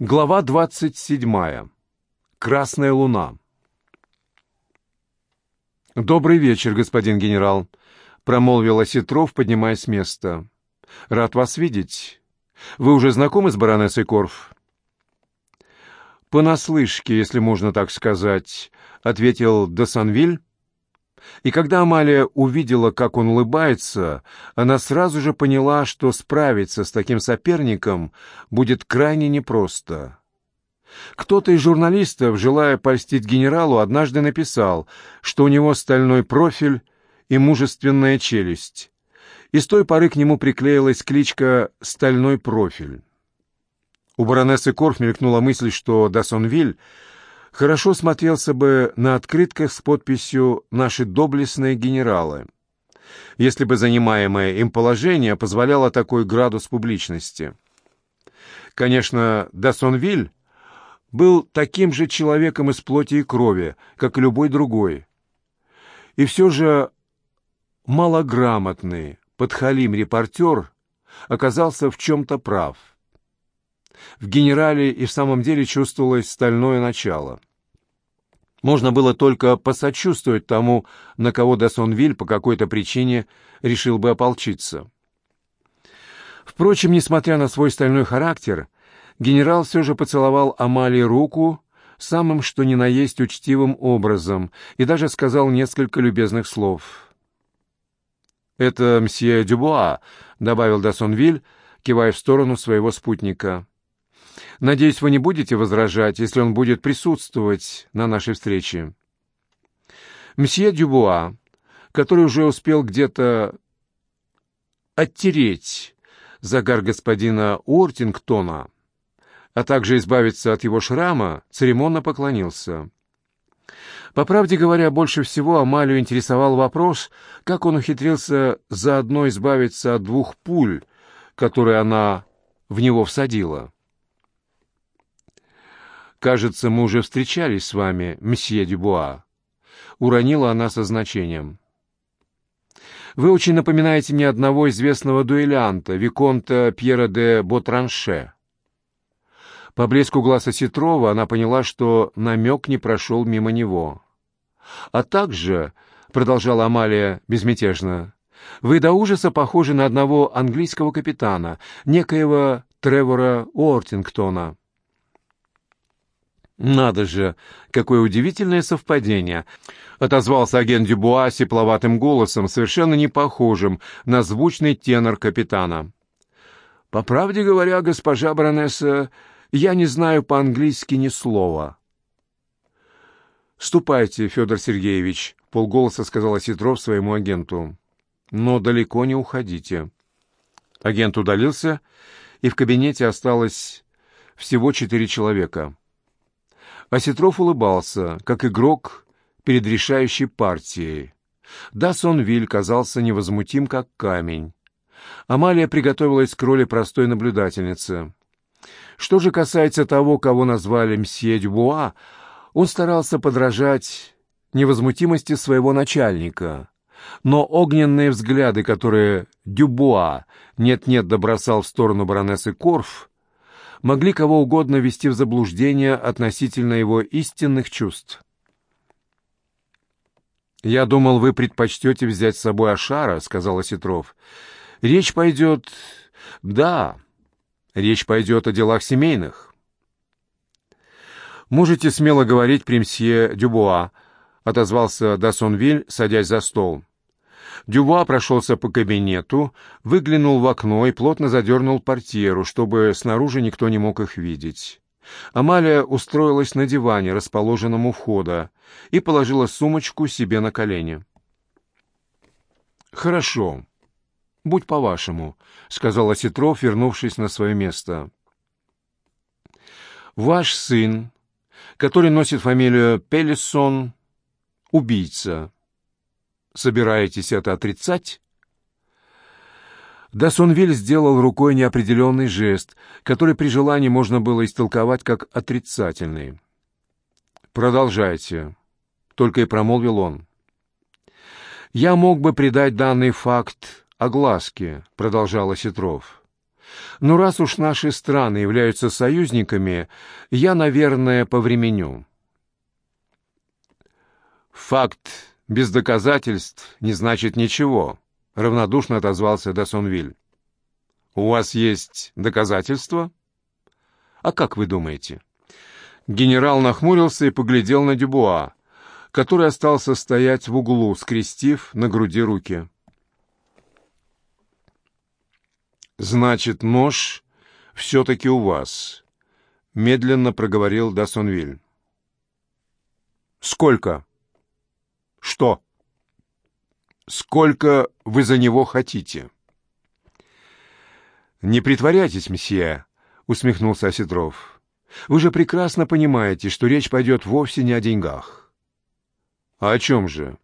Глава 27. Красная луна. «Добрый вечер, господин генерал», — промолвил Осетров, поднимаясь с места. «Рад вас видеть. Вы уже знакомы с баронессой Корф?» «Понаслышке, если можно так сказать», — ответил Досанвиль. И когда Амалия увидела, как он улыбается, она сразу же поняла, что справиться с таким соперником будет крайне непросто. Кто-то из журналистов, желая польстить генералу, однажды написал, что у него стальной профиль и мужественная челюсть. И с той поры к нему приклеилась кличка «Стальной профиль». У баронессы Корф мелькнула мысль, что Дасонвиль хорошо смотрелся бы на открытках с подписью «Наши доблестные генералы», если бы занимаемое им положение позволяло такой градус публичности. Конечно, Дасонвиль был таким же человеком из плоти и крови, как и любой другой. И все же малограмотный, подхалим репортер оказался в чем-то прав. В генерале и в самом деле чувствовалось стальное начало. Можно было только посочувствовать тому, на кого Дасонвиль по какой-то причине решил бы ополчиться. Впрочем, несмотря на свой стальной характер, генерал все же поцеловал Амалии руку самым что ни на есть учтивым образом и даже сказал несколько любезных слов. «Это мсье Дюбуа», — добавил Дасонвиль, кивая в сторону своего спутника. Надеюсь, вы не будете возражать, если он будет присутствовать на нашей встрече. Мсье Дюбуа, который уже успел где-то оттереть загар господина Уортингтона, а также избавиться от его шрама, церемонно поклонился. По правде говоря, больше всего Амалию интересовал вопрос, как он ухитрился заодно избавиться от двух пуль, которые она в него всадила. «Кажется, мы уже встречались с вами, месье Дюбуа», — уронила она со значением. «Вы очень напоминаете мне одного известного дуэлянта, Виконта Пьера де Ботранше». По блеску глаза Ситрова она поняла, что намек не прошел мимо него. «А также», — продолжала Амалия безмятежно, — «вы до ужаса похожи на одного английского капитана, некоего Тревора Уортингтона». «Надо же, какое удивительное совпадение!» — отозвался агент Дюбуа сепловатым голосом, совершенно не похожим на звучный тенор капитана. «По правде говоря, госпожа баронесса, я не знаю по-английски ни слова». «Ступайте, Федор Сергеевич», — полголоса сказал Осетров своему агенту. «Но далеко не уходите». Агент удалился, и в кабинете осталось всего четыре человека — Осетров улыбался, как игрок перед решающей партией. Да, Сонвиль казался невозмутим, как камень. Амалия приготовилась к роли простой наблюдательницы. Что же касается того, кого назвали мсье Дюбуа, он старался подражать невозмутимости своего начальника. Но огненные взгляды, которые Дюбуа нет-нет добросал в сторону баронессы Корф, могли кого угодно ввести в заблуждение относительно его истинных чувств. «Я думал, вы предпочтете взять с собой Ашара», — сказал Осетров. «Речь пойдет...» «Да, речь пойдет о делах семейных». «Можете смело говорить при мсье Дюбуа», — отозвался Дасонвиль, садясь за стол. Дюва прошелся по кабинету, выглянул в окно и плотно задернул портьеру, чтобы снаружи никто не мог их видеть. Амалия устроилась на диване, расположенном у входа, и положила сумочку себе на колени. «Хорошо. Будь по-вашему», — сказал Осетров, вернувшись на свое место. «Ваш сын, который носит фамилию Пелесон, убийца» собираетесь это отрицать?» Дасонвиль сделал рукой неопределенный жест, который при желании можно было истолковать как отрицательный. «Продолжайте», — только и промолвил он. «Я мог бы придать данный факт огласке», — продолжал Осетров. Но раз уж наши страны являются союзниками, я, наверное, повременю. Факт без доказательств не значит ничего, равнодушно отозвался Дасонвиль. У вас есть доказательства? А как вы думаете? Генерал нахмурился и поглядел на Дюбуа, который остался стоять в углу, скрестив на груди руки. «Значит, нож все-таки у вас», — медленно проговорил Дасонвиль. «Сколько?» «Что?» «Сколько вы за него хотите?» «Не притворяйтесь, месье», — усмехнулся Осетров. «Вы же прекрасно понимаете, что речь пойдет вовсе не о деньгах». «А о чем же?»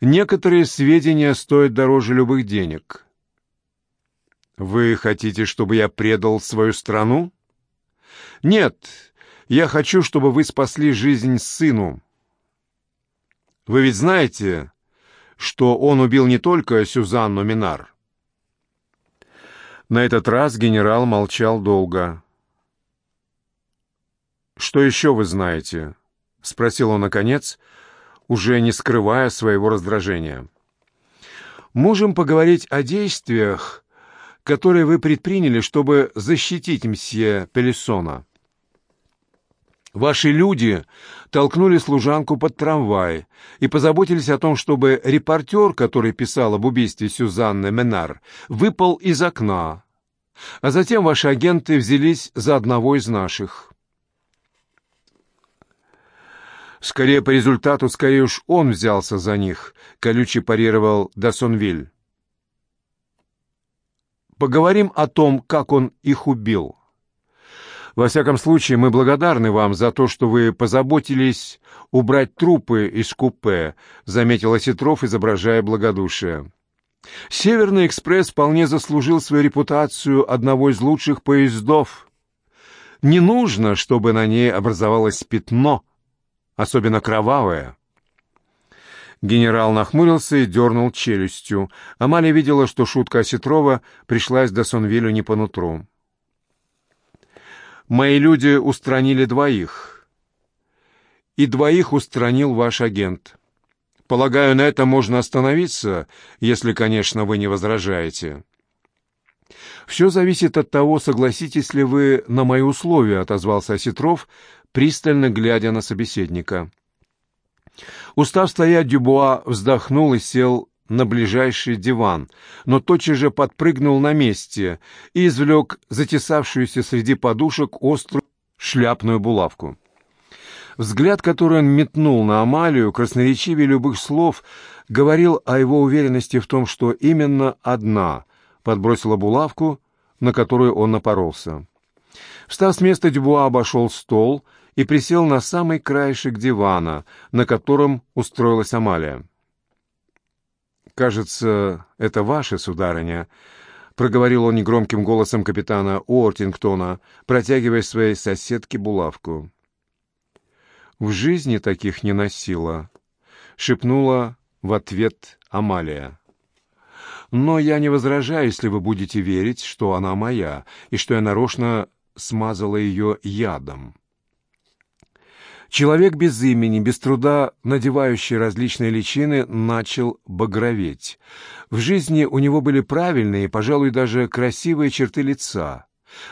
«Некоторые сведения стоят дороже любых денег». «Вы хотите, чтобы я предал свою страну?» «Нет, я хочу, чтобы вы спасли жизнь сыну». «Вы ведь знаете, что он убил не только Сюзанну Минар?» На этот раз генерал молчал долго. «Что еще вы знаете?» — спросил он наконец, уже не скрывая своего раздражения. «Можем поговорить о действиях, которые вы предприняли, чтобы защитить мсье Пелессона. Ваши люди толкнули служанку под трамвай и позаботились о том, чтобы репортер, который писал об убийстве Сюзанны Менар, выпал из окна, а затем ваши агенты взялись за одного из наших. Скорее по результату, скорее уж он взялся за них, колюче парировал Дасонвиль. Поговорим о том, как он их убил. Во всяком случае, мы благодарны вам за то, что вы позаботились убрать трупы из купе, заметил Осетров, изображая благодушие. Северный экспресс вполне заслужил свою репутацию одного из лучших поездов. Не нужно, чтобы на ней образовалось пятно, особенно кровавое. Генерал нахмурился и дернул челюстью. Амалия видела, что шутка Осетрова пришлась до Сонвилю не по нутру. «Мои люди устранили двоих. И двоих устранил ваш агент. Полагаю, на этом можно остановиться, если, конечно, вы не возражаете». «Все зависит от того, согласитесь ли вы на мои условия», — отозвался Осетров, пристально глядя на собеседника. Устав стоять, Дюбуа вздохнул и сел на ближайший диван, но тотчас же подпрыгнул на месте и извлек затесавшуюся среди подушек острую шляпную булавку. Взгляд, который он метнул на Амалию, красноречивее любых слов, говорил о его уверенности в том, что именно одна подбросила булавку, на которую он напоролся. Встав с места, Дюбуа обошел стол — и присел на самый краешек дивана, на котором устроилась Амалия. «Кажется, это ваша, сударыня», — проговорил он негромким голосом капитана Уортингтона, протягивая своей соседке булавку. «В жизни таких не носила», — шепнула в ответ Амалия. «Но я не возражаю, если вы будете верить, что она моя, и что я нарочно смазала ее ядом». Человек без имени, без труда надевающий различные личины, начал багроветь. В жизни у него были правильные, пожалуй, даже красивые черты лица,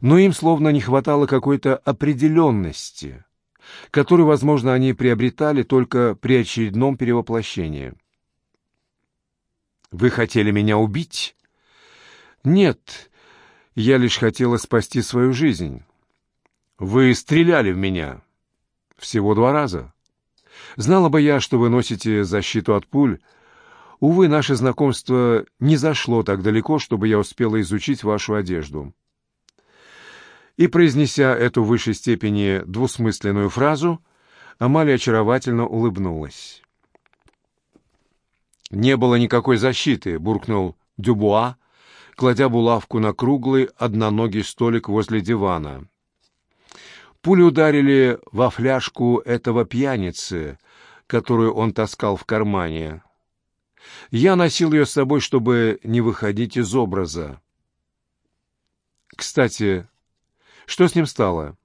но им словно не хватало какой-то определенности, которую, возможно, они приобретали только при очередном перевоплощении. «Вы хотели меня убить?» «Нет, я лишь хотела спасти свою жизнь. Вы стреляли в меня». Всего два раза. Знала бы я, что вы носите защиту от пуль. Увы, наше знакомство не зашло так далеко, чтобы я успела изучить вашу одежду. И, произнеся эту в высшей степени двусмысленную фразу, Амалия очаровательно улыбнулась. «Не было никакой защиты», — буркнул Дюбуа, кладя булавку на круглый одноногий столик возле дивана. Пули ударили во фляжку этого пьяницы, которую он таскал в кармане. Я носил ее с собой, чтобы не выходить из образа. Кстати, что с ним стало?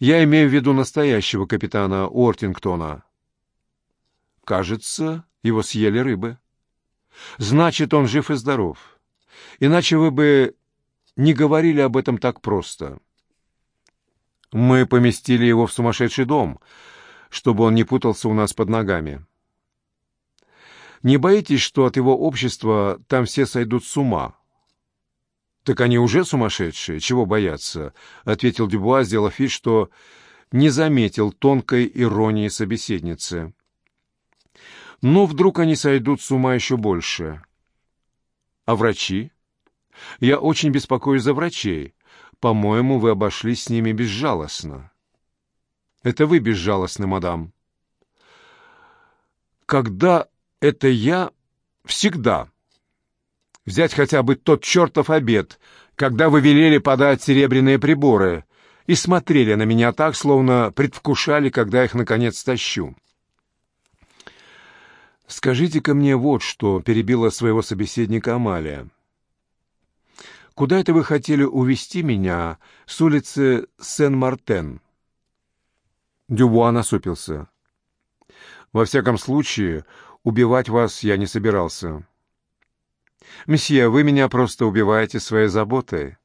Я имею в виду настоящего капитана Уортингтона. Кажется, его съели рыбы. Значит, он жив и здоров. Иначе вы бы не говорили об этом так просто. Мы поместили его в сумасшедший дом, чтобы он не путался у нас под ногами. Не боитесь, что от его общества там все сойдут с ума? Так они уже сумасшедшие, чего бояться? — ответил Дюбуа, сделав вид, что не заметил тонкой иронии собеседницы. Но вдруг они сойдут с ума еще больше. А врачи? Я очень беспокоюсь за врачей. По-моему, вы обошлись с ними безжалостно. Это вы безжалостны, мадам. Когда это я? Всегда. Взять хотя бы тот чертов обед, когда вы велели подать серебряные приборы и смотрели на меня так, словно предвкушали, когда их наконец тащу. «Скажите-ка мне вот что», — перебила своего собеседника Амалия. Куда это вы хотели увести меня с улицы Сен-Мартен?» Дюбуа насупился. «Во всяком случае, убивать вас я не собирался». «Месье, вы меня просто убиваете своей заботой.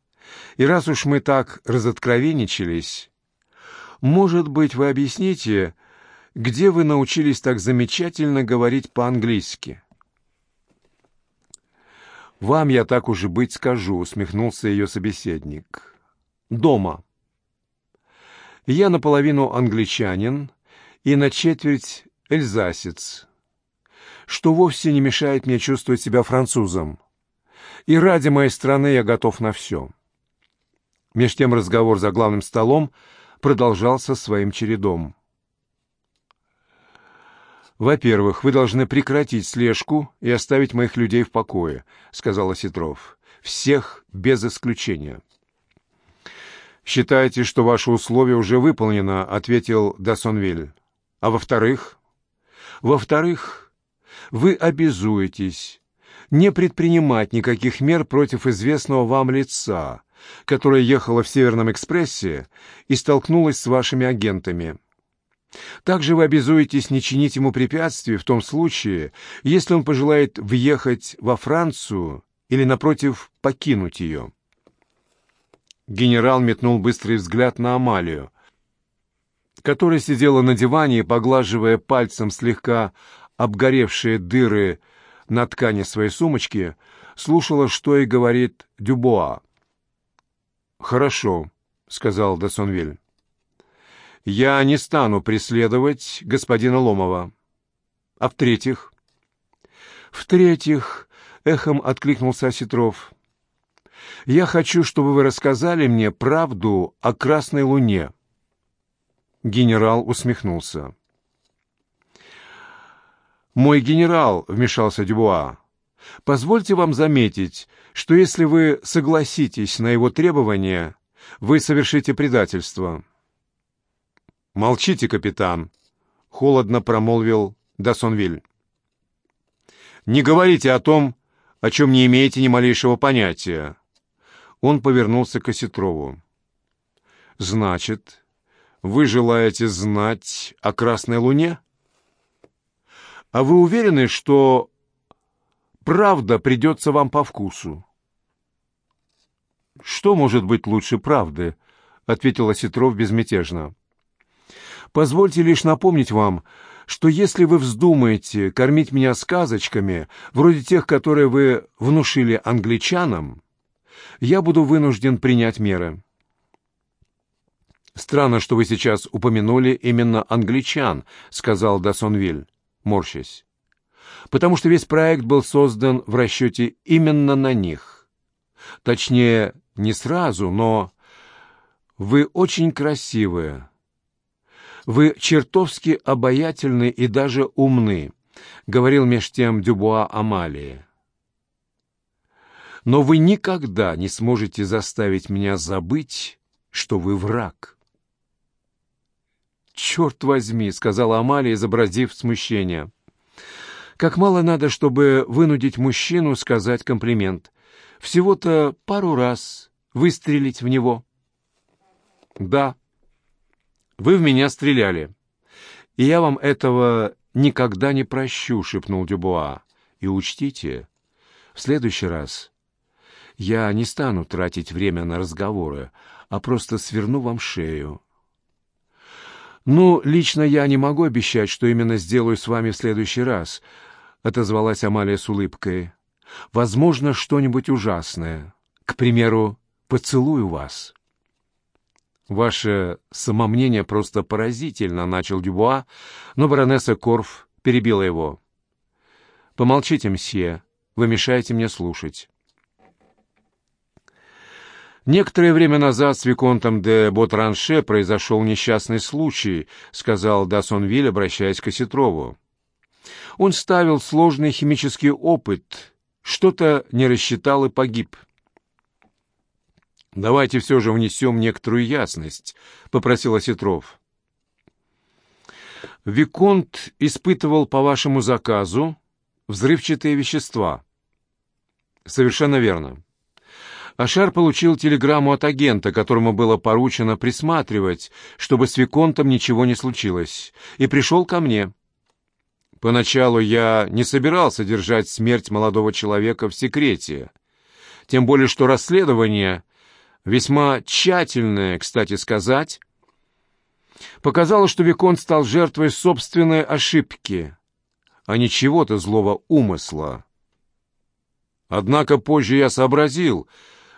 И раз уж мы так разоткровенничались, может быть, вы объясните, где вы научились так замечательно говорить по-английски?» «Вам я так уже быть скажу», — усмехнулся ее собеседник. «Дома. Я наполовину англичанин и на четверть эльзасец, что вовсе не мешает мне чувствовать себя французом. И ради моей страны я готов на все». Меж тем разговор за главным столом продолжался своим чередом. «Во-первых, вы должны прекратить слежку и оставить моих людей в покое», — сказал Осетров. «Всех без исключения». «Считаете, что ваше условие уже выполнено», — ответил Дасонвиль. «А во-вторых?» «Во-вторых, вы обязуетесь не предпринимать никаких мер против известного вам лица, которое ехало в Северном экспрессе и столкнулось с вашими агентами». Также вы обязуетесь не чинить ему препятствий в том случае, если он пожелает въехать во Францию или, напротив, покинуть ее. Генерал метнул быстрый взгляд на Амалию, которая сидела на диване поглаживая пальцем слегка обгоревшие дыры на ткани своей сумочки, слушала, что и говорит Дюбуа. «Хорошо», — сказал Дасонвиль я не стану преследовать господина Ломова. А в-третьих? В-третьих, эхом откликнулся Осетров, я хочу, чтобы вы рассказали мне правду о Красной Луне. Генерал усмехнулся. «Мой генерал», — вмешался Дюбуа, — «позвольте вам заметить, что если вы согласитесь на его требования, вы совершите предательство». «Молчите, капитан», — холодно промолвил Дасонвиль. «Не говорите о том, о чем не имеете ни малейшего понятия». Он повернулся к Осетрову. «Значит, вы желаете знать о Красной Луне? А вы уверены, что правда придется вам по вкусу?» «Что может быть лучше правды?» — ответил Осетров безмятежно. Позвольте лишь напомнить вам, что если вы вздумаете кормить меня сказочками, вроде тех, которые вы внушили англичанам, я буду вынужден принять меры. «Странно, что вы сейчас упомянули именно англичан», — сказал Дасонвиль, морщась. «Потому что весь проект был создан в расчете именно на них. Точнее, не сразу, но вы очень красивые, вы чертовски обаятельны и даже умны», — говорил меж тем Дюбуа Амалии. «Но вы никогда не сможете заставить меня забыть, что вы враг». «Черт возьми», — сказала Амалия, изобразив смущение. «Как мало надо, чтобы вынудить мужчину сказать комплимент. Всего-то пару раз, выстрелить в него?» «Да. Вы в меня стреляли. И я вам этого никогда не прощу», — шепнул Дюбуа. «И учтите, в следующий раз я не стану тратить время на разговоры, а просто сверну вам шею». «Ну, лично я не могу обещать, что именно сделаю с вами в следующий раз», — отозвалась Амалия с улыбкой. «Возможно, что-нибудь ужасное. К примеру, поцелую вас». «Ваше самомнение просто поразительно», — начал Дюбуа, но баронесса Корф перебила его. «Помолчите, мсье, вы мешаете мне слушать». «Некоторое время назад с Виконтом де Ботранше произошел несчастный случай», — сказал Дасонвиль, обращаясь к Осетрову. «Он ставил сложный химический опыт, что-то не рассчитал и погиб». «Давайте все же внесем некоторую ясность», — попросил Осетров. «Виконт испытывал по вашему заказу взрывчатые вещества». «Совершенно верно». Ашар получил телеграмму от агента, которому было поручено присматривать, чтобы с Виконтом ничего не случилось, и пришел ко мне. Поначалу я не собирался держать смерть молодого человека в секрете, тем более что расследование, весьма тщательное, кстати сказать, показало, что Виконт стал жертвой собственной ошибки, а не чего-то злого умысла. Однако позже я сообразил,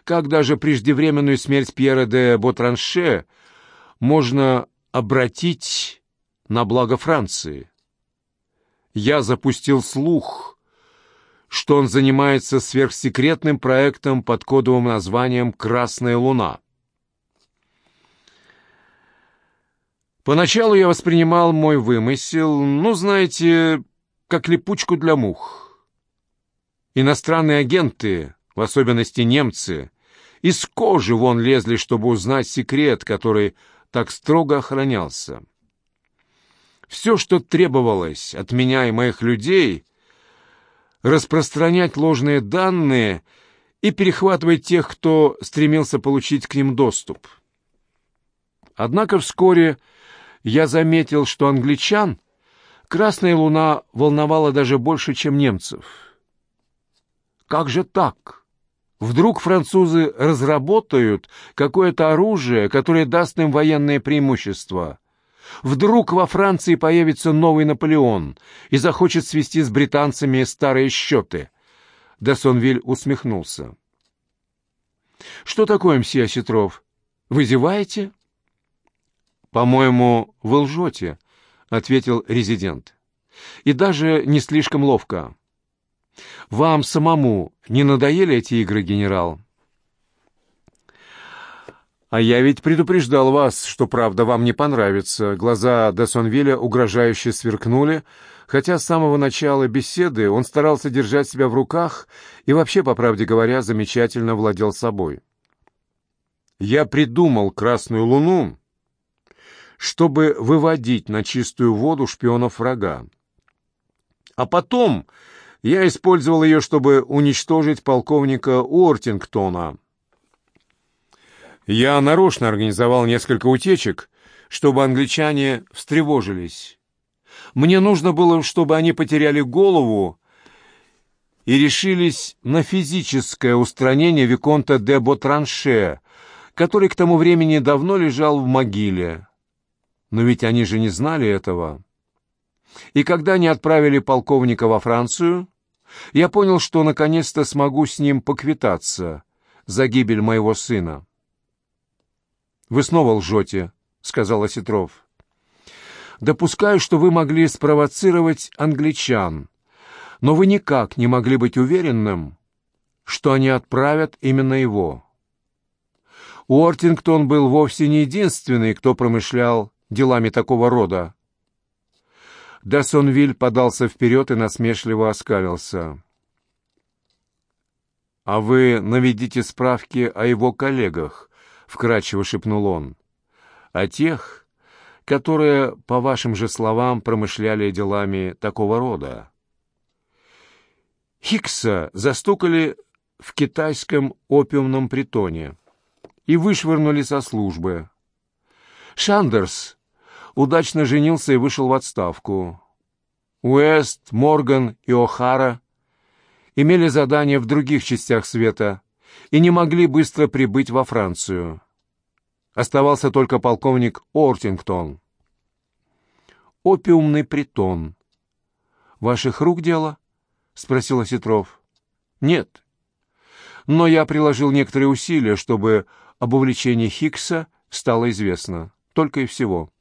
как даже преждевременную смерть Пьера де Ботранше можно обратить на благо Франции. Я запустил слух, что он занимается сверхсекретным проектом под кодовым названием «Красная луна». Поначалу я воспринимал мой вымысел, ну, знаете, как липучку для мух. Иностранные агенты, в особенности немцы, из кожи вон лезли, чтобы узнать секрет, который так строго охранялся. Все, что требовалось от меня и моих людей, распространять ложные данные и перехватывать тех, кто стремился получить к ним доступ. Однако вскоре я заметил, что англичан Красная Луна волновала даже больше, чем немцев. Как же так? Вдруг французы разработают какое-то оружие, которое даст им военное преимущество. Вдруг во Франции появится новый Наполеон и захочет свести с британцами старые счеты. Десонвиль усмехнулся. «Что такое, мсье Осетров? Вы зеваете?» «По-моему, вы лжете», — ответил резидент. «И даже не слишком ловко. Вам самому не надоели эти игры, генерал? А я ведь предупреждал вас, что правда вам не понравится. Глаза Десонвилля угрожающе сверкнули, хотя с самого начала беседы он старался держать себя в руках и вообще, по правде говоря, замечательно владел собой. Я придумал Красную Луну, чтобы выводить на чистую воду шпионов врага. А потом я использовал ее, чтобы уничтожить полковника Уортингтона. Я нарочно организовал несколько утечек, чтобы англичане встревожились. Мне нужно было, чтобы они потеряли голову и решились на физическое устранение Виконта де Ботранше, который к тому времени давно лежал в могиле. Но ведь они же не знали этого. И когда они отправили полковника во Францию, я понял, что наконец-то смогу с ним поквитаться за гибель моего сына. «Вы снова лжете», — сказал Осетров. «Допускаю, что вы могли спровоцировать англичан, но вы никак не могли быть уверенным, что они отправят именно его. Уортингтон был вовсе не единственный, кто промышлял делами такого рода. Дасонвиль подался вперед и насмешливо оскалился. «А вы наведите справки о его коллегах», — вкратчиво шепнул он. «О тех, которые, по вашим же словам, промышляли делами такого рода». Хикса застукали в китайском опиумном притоне. и вышвырнули со службы. Шандерс удачно женился и вышел в отставку. Уэст, Морган и О'Хара имели задания в других частях света и не могли быстро прибыть во Францию. Оставался только полковник Ортингтон. «Опиумный притон. Ваших рук дело?» — спросил Осетров. «Нет. Но я приложил некоторые усилия, чтобы об увлечении Хиггса стало известно. Только и всего».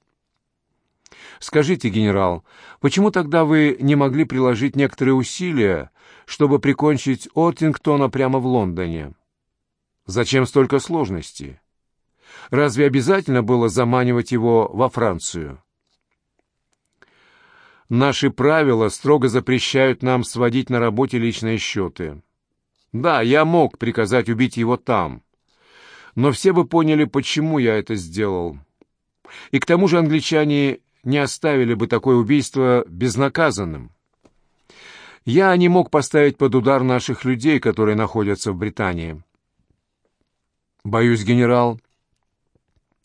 «Скажите, генерал, почему тогда вы не могли приложить некоторые усилия, чтобы прикончить Ортингтона прямо в Лондоне? Зачем столько сложностей? Разве обязательно было заманивать его во Францию?» Наши правила строго запрещают нам сводить на работе личные счеты. Да, я мог приказать убить его там, но все бы поняли, почему я это сделал. И к тому же англичане не оставили бы такое убийство безнаказанным. Я не мог поставить под удар наших людей, которые находятся в Британии. Боюсь, генерал,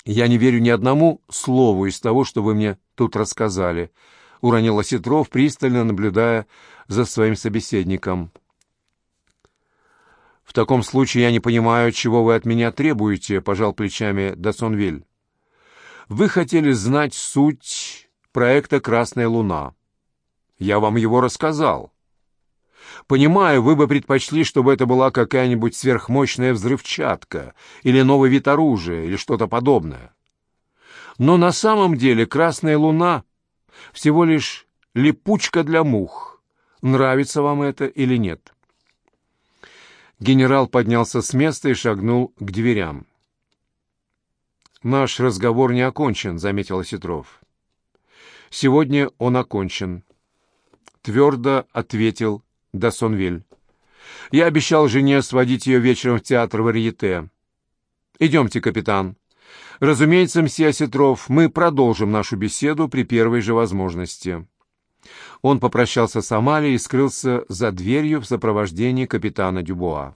я не верю ни одному слову из того, что вы мне тут рассказали, — уронил Осетров, пристально наблюдая за своим собеседником. «В таком случае я не понимаю, чего вы от меня требуете», — пожал плечами Дасонвиль. Вы хотели знать суть проекта «Красная луна». Я вам его рассказал. Понимаю, вы бы предпочли, чтобы это была какая-нибудь сверхмощная взрывчатка или новый вид оружия или что-то подобное. Но на самом деле «Красная луна» всего лишь липучка для мух. Нравится вам это или нет? Генерал поднялся с места и шагнул к дверям. «Наш разговор не окончен», — заметил Осетров. «Сегодня он окончен», — твердо ответил Дасонвиль. «Я обещал жене сводить ее вечером в театр Варьете. Идемте, капитан. Разумеется, мсье Осетров, мы продолжим нашу беседу при первой же возможности». Он попрощался с Амалией и скрылся за дверью в сопровождении капитана Дюбуа.